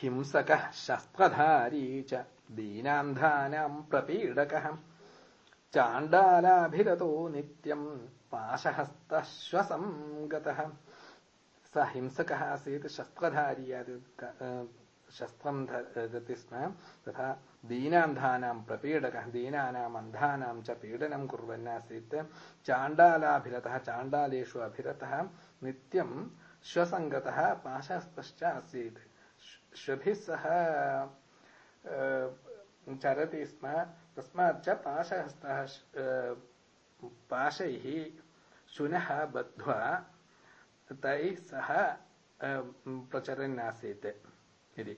हिंसकः शस्त्रधारी च दीनान्धानाम् प्रपीडकः। चाण्डालाभिरतो नित्यम् पाशहस्तश्वसम् गतः स हिंसकः आसीत् शस्त्रधारी शस्त्रम् धरति स्म। तथा दीनान्धानाम् प्रपीडकः दीनानाम् अन्धानाम् च पीडनम् कुर्वन् आसीत्। चाण्डालाभिरतः चाण्डालेषु अभिरतः नित्यम् श्वसङ्गतः पाशहस्तश्च आसीत् श्वभिः सह चरति स्म तस्माच्च पाशहस्तः पाशैः शुनः बद्ध्वा तैः सह प्रचरन् आसीत् इति।